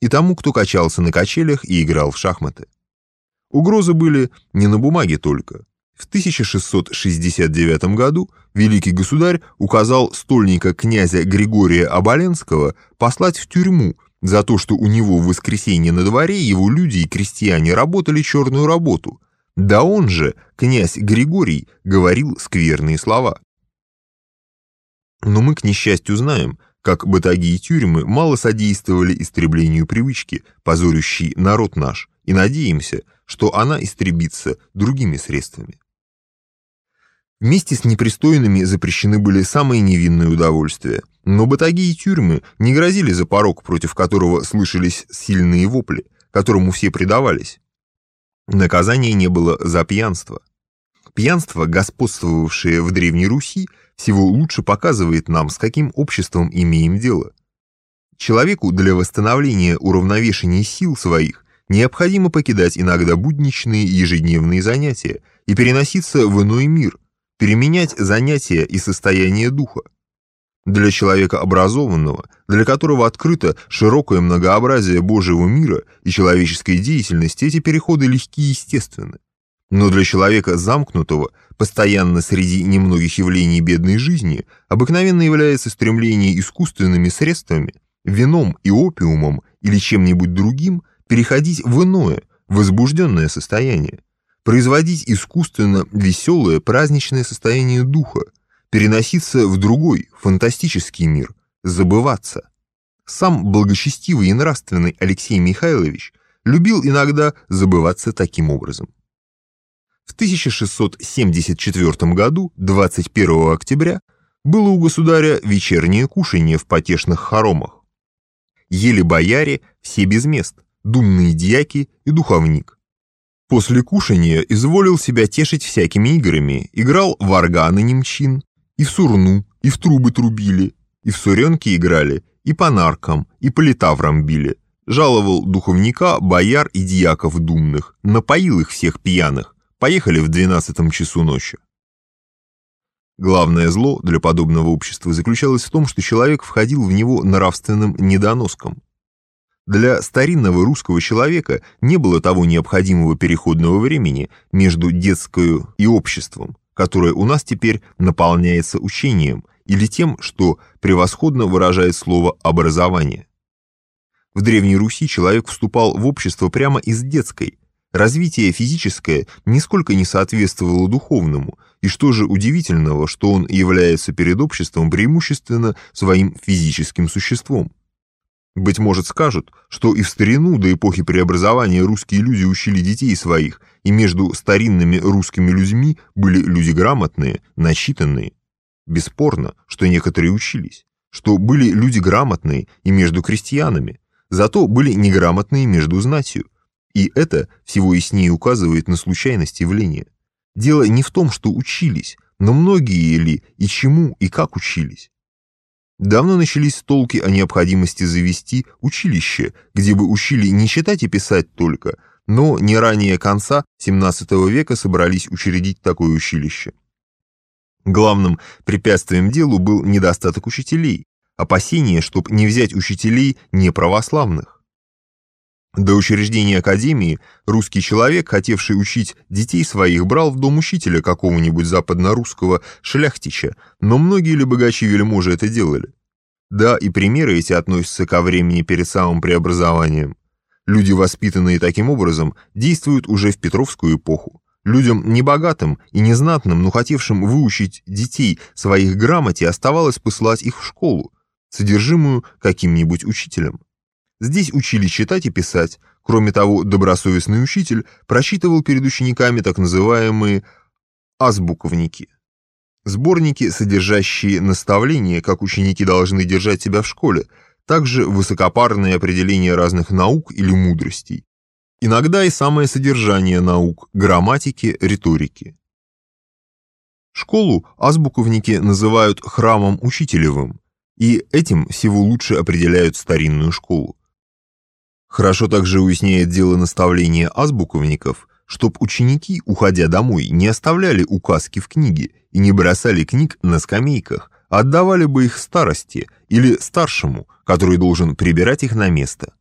и тому, кто качался на качелях и играл в шахматы. Угрозы были не на бумаге только. В 1669 году великий государь указал стольника князя Григория Оболенского послать в тюрьму за то, что у него в воскресенье на дворе его люди и крестьяне работали черную работу. Да он же, князь Григорий, говорил скверные слова. Но мы, к несчастью, знаем, как батаги и тюрьмы мало содействовали истреблению привычки, позорящей народ наш, и надеемся, что она истребится другими средствами. Вместе с непристойными запрещены были самые невинные удовольствия, но батаги и тюрьмы не грозили за порог, против которого слышались сильные вопли, которому все предавались. Наказания не было за пьянство. Пьянство, господствовавшее в Древней Руси, всего лучше показывает нам, с каким обществом имеем дело. Человеку для восстановления уравновешения сил своих необходимо покидать иногда будничные ежедневные занятия и переноситься в иной мир, переменять занятия и состояние духа. Для человека образованного, для которого открыто широкое многообразие Божьего мира и человеческой деятельности, эти переходы легки и естественны. Но для человека замкнутого, постоянно среди немногих явлений бедной жизни, обыкновенно является стремление искусственными средствами, вином и опиумом или чем-нибудь другим переходить в иное, возбужденное состояние, производить искусственно веселое праздничное состояние духа, переноситься в другой, фантастический мир, забываться. Сам благочестивый и нравственный Алексей Михайлович любил иногда забываться таким образом. В 1674 году, 21 октября, было у государя вечернее кушанье в потешных хоромах. Ели бояре, все без мест, думные дьяки и духовник. После кушания изволил себя тешить всякими играми, играл в органы немчин, и в сурну, и в трубы трубили, и в суренки играли, и по наркам, и по литаврам били. Жаловал духовника, бояр и дьяков думных, напоил их всех пьяных, Поехали в двенадцатом часу ночи. Главное зло для подобного общества заключалось в том, что человек входил в него нравственным недоноском. Для старинного русского человека не было того необходимого переходного времени между детской и обществом, которое у нас теперь наполняется учением или тем, что превосходно выражает слово «образование». В Древней Руси человек вступал в общество прямо из детской, Развитие физическое нисколько не соответствовало духовному, и что же удивительного, что он является перед обществом преимущественно своим физическим существом. Быть может скажут, что и в старину до эпохи преобразования русские люди учили детей своих, и между старинными русскими людьми были люди грамотные, начитанные. Бесспорно, что некоторые учились, что были люди грамотные и между крестьянами, зато были неграмотные между знатью, и это всего яснее указывает на случайность явления. Дело не в том, что учились, но многие ли и чему и как учились. Давно начались толки о необходимости завести училище, где бы учили не читать и писать только, но не ранее конца XVII века собрались учредить такое училище. Главным препятствием делу был недостаток учителей, опасение, чтоб не взять учителей неправославных. До учреждения академии русский человек, хотевший учить детей своих, брал в дом учителя какого-нибудь западно-русского шляхтича, но многие ли богачи вельможи это делали? Да, и примеры эти относятся ко времени перед самым преобразованием. Люди, воспитанные таким образом, действуют уже в Петровскую эпоху. Людям небогатым и незнатным, но хотевшим выучить детей своих грамоте, оставалось посылать их в школу, содержимую каким-нибудь учителем. Здесь учили читать и писать. Кроме того, добросовестный учитель просчитывал перед учениками так называемые азбуковники. Сборники, содержащие наставления, как ученики должны держать себя в школе, также высокопарные определения разных наук или мудростей. Иногда и самое содержание наук, грамматики, риторики. Школу азбуковники называют храмом учителевым, и этим всего лучше определяют старинную школу. Хорошо также уясняет дело наставления азбуковников, чтоб ученики, уходя домой, не оставляли указки в книге и не бросали книг на скамейках, отдавали бы их старости или старшему, который должен прибирать их на место.